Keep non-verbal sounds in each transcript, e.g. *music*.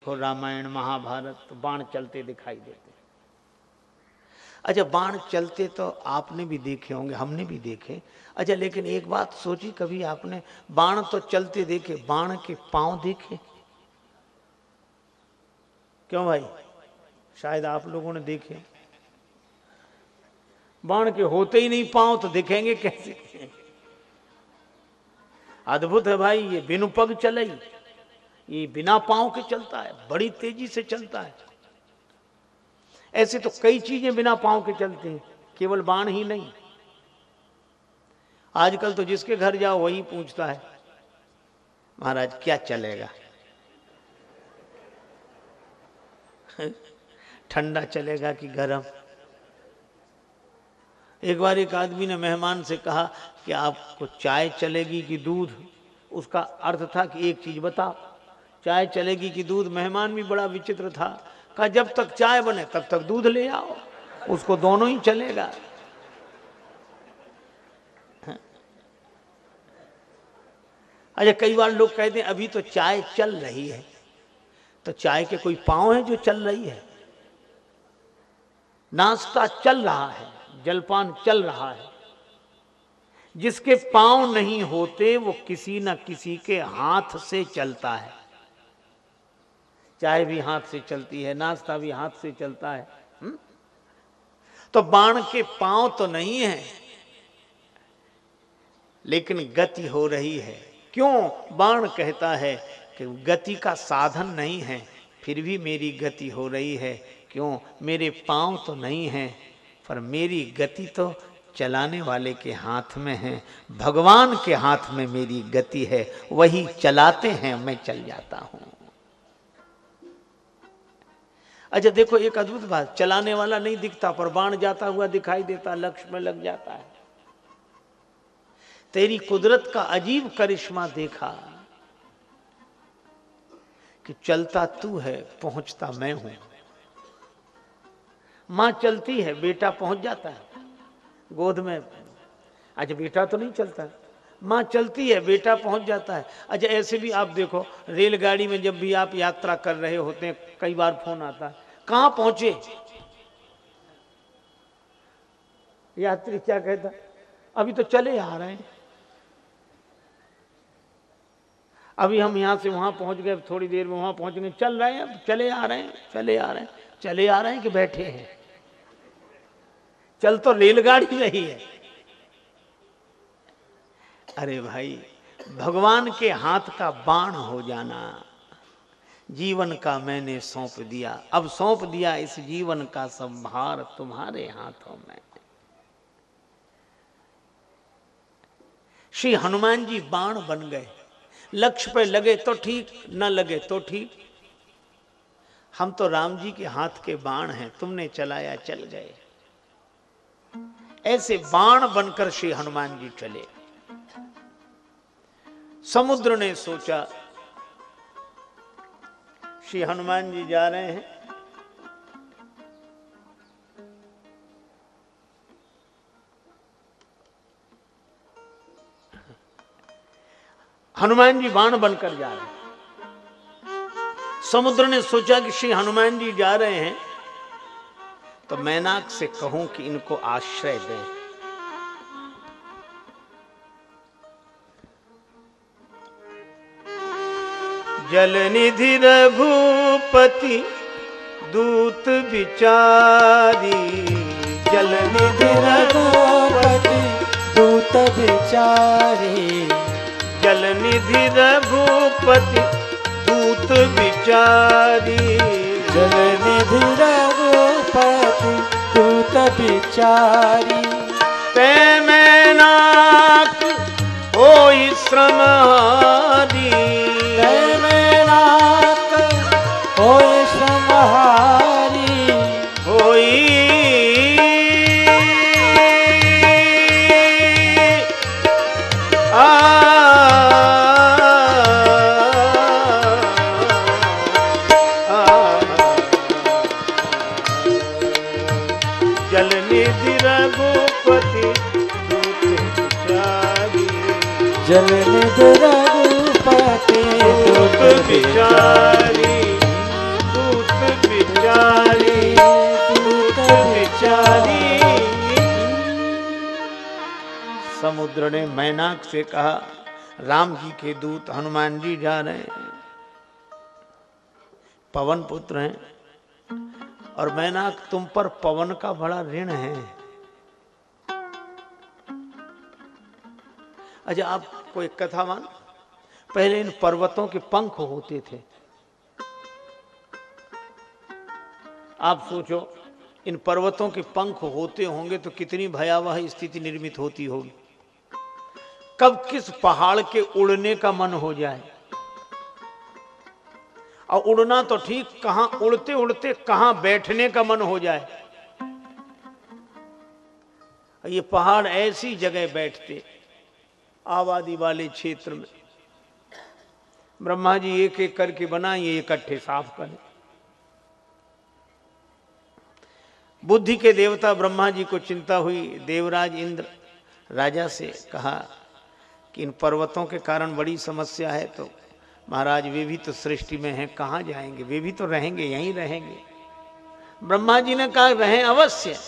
देखो रामायण, महाभारत तो बाण चलते दिखाई देते। अच्छा बाण चलते तो आपने भी देखे होंगे, हमने भी देखे। अच्छा लेकिन एक बात सोची, कभी आपने बाण तो चलते देखे, बाण के पाँव देखे? क्यों भाई? शायद आप लोगों ने देखे। बाण के होते ही नहीं, पाँव तो दिखेंगे कैसे? अद्भुत है भाई, ये बिनु पग चले ये बिना पाँव के चलता है, बड़ी तेज़ी से चलता है। ऐसे तो कई चीज़ें बिना पाँव के चलती हैं, केवल बाण ही नहीं। आजकल तो जिसके घर जाओ वही पूछता है, महाराज, क्या चलेगा? *laughs* ठंडा चलेगा कि गर्म? एक बार एक आदमी ने मेहमान से कहा कि आपको चाय चलेगी कि दूध? उसका अर्थ था कि एक चीज़ बताओ। चाय चलेगी कि दूध, मेहमान भी बड़ा विचित्र था। कहा, जब तक चाय बने, तब तक दूध ले आओ, उसको दोनों ही चलेगा। अच्छा कई बार लोग कहते हैं, अभी तो चाय चल रही है। तो चाय के कोई पाँव है जो चल रही है? नाश्ता चल रहा है, जलपान चल रहा है। जिसके पाँव नहीं होते, वो किसी न किसी के हाथ से चलता है। चाय भी हाथ से चलती है, नाश्ता भी हाथ से चलता है हुँ? तो बाण के पाँव तो नहीं है, लेकिन गति हो रही है। क्यों? बाण कहता है कि गति का साधन नहीं है, फिर भी मेरी गति हो रही है। क्यों? मेरे पाँव तो नहीं है, पर मेरी गति तो चलाने वाले के हाथ में है। भगवान के हाथ में मेरी गति है, वही चलाते हैं, मैं चल जाता हूँ। अच्छा देखो, एक अद्भुत बात, चलाने वाला नहीं दिखता, पर बाण जाता हुआ दिखाई देता, लक्ष्य में लग जाता है। तेरी कुदरत का अजीब करिश्मा देखा कि चलता तू है, पहुँचता मैं हूँ। माँ चलती है, बेटा पहुँच जाता है। गोद में अच्छा बेटा तो नहीं चलता। माँ चलती है, बेटा पहुँच जाता है। अच्छा ऐसे भी आप देखो, रेलगाड़ी में जब भी आप यात्रा कर रहे होते हैं, कई बार फ़ोन आता है कहाँ पहुँचे? यात्री क्या कहता, अभी तो चले आ रहे हैं। अभी हम यहाँ से वहाँ पहुँच गए थोड़ी देर में वहाँ पहुँच गए चल रहे हैं चले आ रहे हैं, चले आ रहे हैं, चले आ रहे हैं कि बैठे हैं? चल तो रेलगाड़ी रही है। अरे भाई, भगवान के हाथ का बाण हो जाना। जीवन का मैंने सौंप दिया। अब सौंप दिया इस जीवन का सब भार तुम्हारे हाथों में। श्री हनुमान जी बाण बन गए। लक्ष्य पे लगे तो ठीक, न लगे तो ठीक। हम तो राम जी के हाथ के बाण हैं, तुमने चलाया चल गए। ऐसे बाण बनकर श्री हनुमान जी चले। समुद्र ने सोचा श्री हनुमान जी जा रहे हैं। हनुमान जी बाण बनकर जा रहे हैं। समुद्र ने सोचा कि श्री हनुमान जी जा रहे हैं तो मैनाक से कहूँ कि इनको आश्रय दें। जल निधि रघुपति दूत विचारी। जल निधि रघुपति दूत विचारी। जल निधि रघुपति दूत विचारी। जल निधि रघुपति दूत विचारी। पाते समुद्र ने मैनाक से कहा, राम जी के दूत हनुमान जी जा रहे हैं। पवन पुत्र हैं, और मैनाक तुम पर पवन का बड़ा ऋण है। अच्छा आपको एक कथा मान। पहले इन पर्वतों के पंख होते थे। आप सोचो, इन पर्वतों के पंख होते होंगे तो कितनी भयावह स्थिति निर्मित होती होगी। कब किस पहाड़ के उड़ने का मन हो जाए। और उड़ना तो ठीक, कहाँ उड़ते उड़ते, कहाँ बैठने का मन हो जाए। ये पहाड़ ऐसी जगह बैठते आबादी वाले क्षेत्र में। ब्रह्मा जी एक एक करके बनाइए इकट्ठे साफ़ करें। बुद्धि के देवता ब्रह्मा जी को चिंता हुई। देवराज इंद्र राजा से कहा कि इन पर्वतों के कारण बड़ी समस्या है तो महाराज, वे भी तो सृष्टि में हैं, कहाँ जाएँगे? वे भी तो रहेंगे, यहीं रहेंगे। ब्रह्मा जी ने कहा, रहें अवश्य।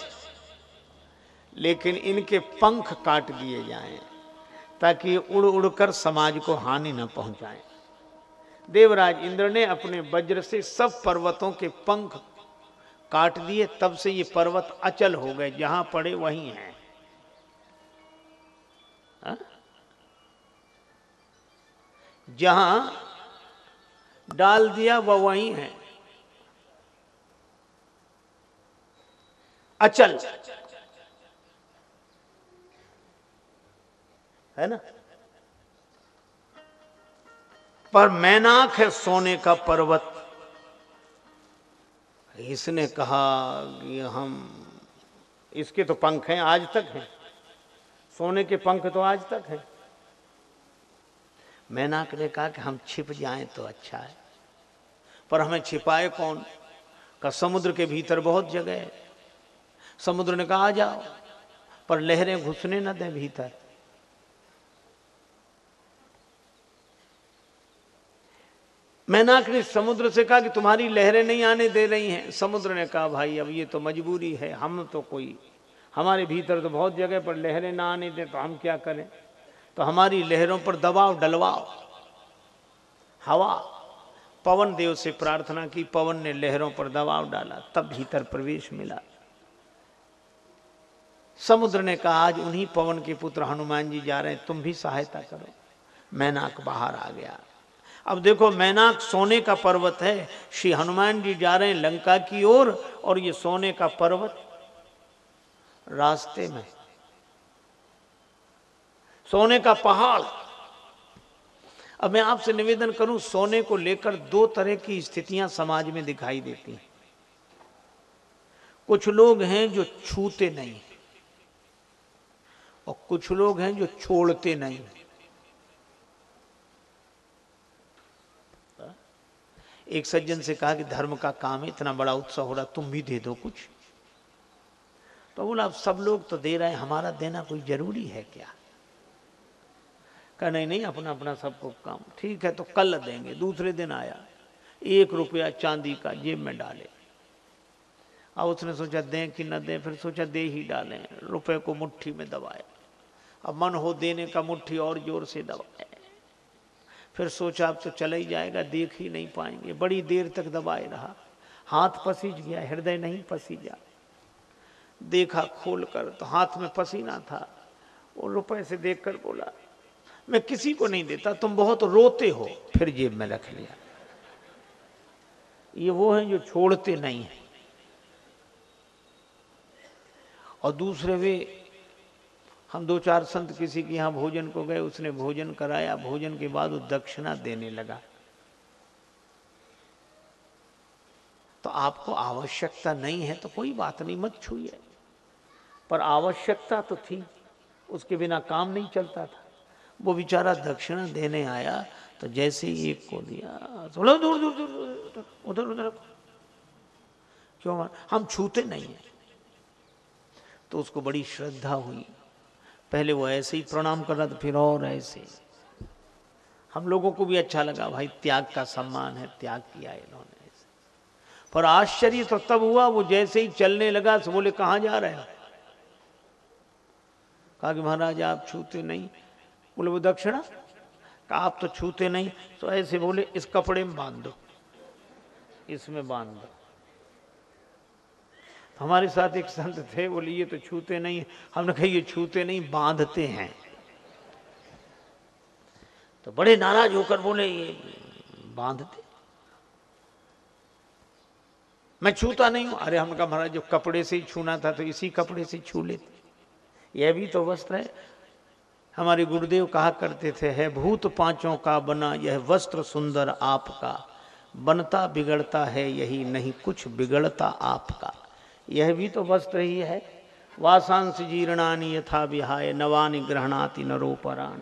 लेकिन इनके पंख काट दिए जाएँ। ताकि उड़ उड़कर समाज को हानि न पहुँचाए। देवराज इंद्र ने अपने वज्र से सब पर्वतों के पंख काट दिए, तब से ये पर्वत अचल हो गए, जहाँ पड़े वहीं हैं। हाँ? जहाँ डाल दिया वह वहीं है। अचल। है ना? पर मैनाक है सोने का पर्वत। इसने कहा कि हम, इसके तो पंख हैं, आज तक हैं। सोने के पंख तो आज तक हैं। मैनाक ने कहा कि हम छिप जाएँ तो अच्छा है। पर हमें छिपाए कौन? का समुद्र के भीतर बहुत जगह है। समुद्र ने कहा, आ जाओ। पर लहरें घुसने न दें भीतर। मैनाक ने समुद्र से कहा कि तुम्हारी लहरें नहीं आने दे रही हैं। समुद्र ने कहा, भाई, अब ये तो मजबूरी है, हम तो कोई, हमारे भीतर तो बहुत जगह पर लहरें ना आने दें तो हम क्या करें? तो हमारी लहरों पर दबाव डलवाओ हवा, पवन देव से प्रार्थना की, पवन ने लहरों पर दबाव डाला, तब भीतर प्रवेश मिला। समुद्र ने कहा, आज उन्हीं पवन के पुत्र हनुमान जी जा रहे हैं, तुम भी सहायता करो मैनाक बाहर आ गया। अब देखो मैनाक सोने का पर्वत है। श्री हनुमान जी जा रहे हैं लंका की ओर और, और ये सोने का पर्वत रास्ते में। सोने का पहाड़। अब मैं आपसे निवेदन करूँ सोने को लेकर दो तरह की स्थितियाँ समाज में दिखाई देती हैं। कुछ लोग हैं जो छूते नहीं और कुछ लोग हैं जो छोड़ते नहीं। एक सज्जन से कहा कि धर्म का काम है, इतना बड़ा उत्सव हो रहा, तुम भी दे दो कुछ। तो बोला, अब सब लोग तो दे रहे हैं, हमारा देना कोई ज़रूरी है क्या? कहा, नहीं नहीं अपना अपना सबको काम, ठीक है तो कल देंगे, दूसरे दिन आया, एक रुपया चांदी का जेब में डाले। अब उसने सोचा, दें कि न दें, फिर सोचा, दे ही डालें रुपए को मुट्ठी में दबाए। अब मन हो देने का मुट्ठी और ज़ोर से दबाए। फिर सोचा अब तो चला ही जाएगा, देख ही नहीं पाएँगे। बड़ी देर तक दबाए रहा। हाथ पसीज गया, हृदय नहीं पसीजा। देखा खोल कर तो हाथ में पसीना था। वो रुपए से देखकर बोला, मैं किसी को नहीं देता, तुम बहुत रोते हो। फिर जेब में रख लिया। ये वो हैं जो छोड़ते नहीं हैं। और दूसरे वे हम दो चार संत किसी के यहाँ भोजन को गए, उसने भोजन कराया, भोजन के बाद वो दक्षिणा देने लगा। तो आपको आवश्यकता नहीं है तो कोई बात नहीं, मत छूए पर आवश्यकता तो थी, उसके बिना काम नहीं चलता था। वो बेचारा दक्षिणा देने आया तो जैसे ही एक को दिया थोड़ा दूर दूर दूर, उधर उधर क्यों? हम छूते नहीं है। तो उसको बड़ी श्रद्धा हुई। पहले वो ऐसे ही प्रणाम कर रहा था, फिर और ऐसे हम लोगों को भी अच्छा लगा, भाई त्याग का सम्मान है, त्याग किया इन्होंने पर आश्चर्य तो तब हुआ, वो जैसे ही चलने लगा तो बोले, कहाँ जा रहे हैं? कहा कि, महाराज, आप छूते नहीं। बोले, वो दक्षिणा? कहा, आप तो छूते नहीं। तो ऐसे बोले, इस कपड़े में बाँध। दो इसमें बाँध। दो हमारे साथ एक संत थे बोले ये तो छूते नहीं हमने कहा, ये छूते नहीं, बांधते हैं। तो बड़े नाराज़ होकर बोले, ये बांधते? मैं छूता नहीं हूँ। अरे, हमने कहा, महाराज, जो कपड़े से ही छूना था तो इसी कपड़े से छू लेते यह भी तो वस्त्र है। हमारे गुरुदेव कहा करते थे, है भूत पाँचों का बना, यह वस्त्र सुंदर आपका। बनता बिगड़ता है, यही नहीं, कुछ बिगड़ता आपका। यह भी तो वस्त्र ही है। वासांश जीर्णानी यथा विहाय, नवानि ग्रहणाति नरोपराण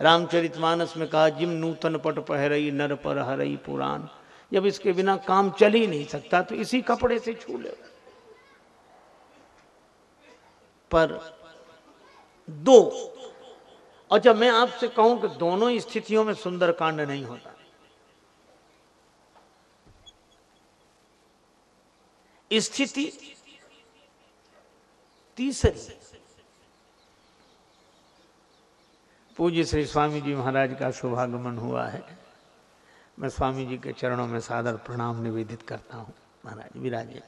रामचरितमानस में कहा, जिम नूतन पट पहरई, नर पर हरई पुराण। जब इसके बिना काम चल ही नहीं सकता तो इसी कपड़े से छू ले। पर दो, और जब मैं आपसे कहूँ कि दोनों स्थितियों में सुंदर कांड नहीं होता स्थिति तीसरी। पूज्य श्री स्वामी जी महाराज का शुभागमन हुआ है। मैं स्वामी जी के चरणों में सादर प्रणाम निवेदित करता हूँ। महाराज विराजे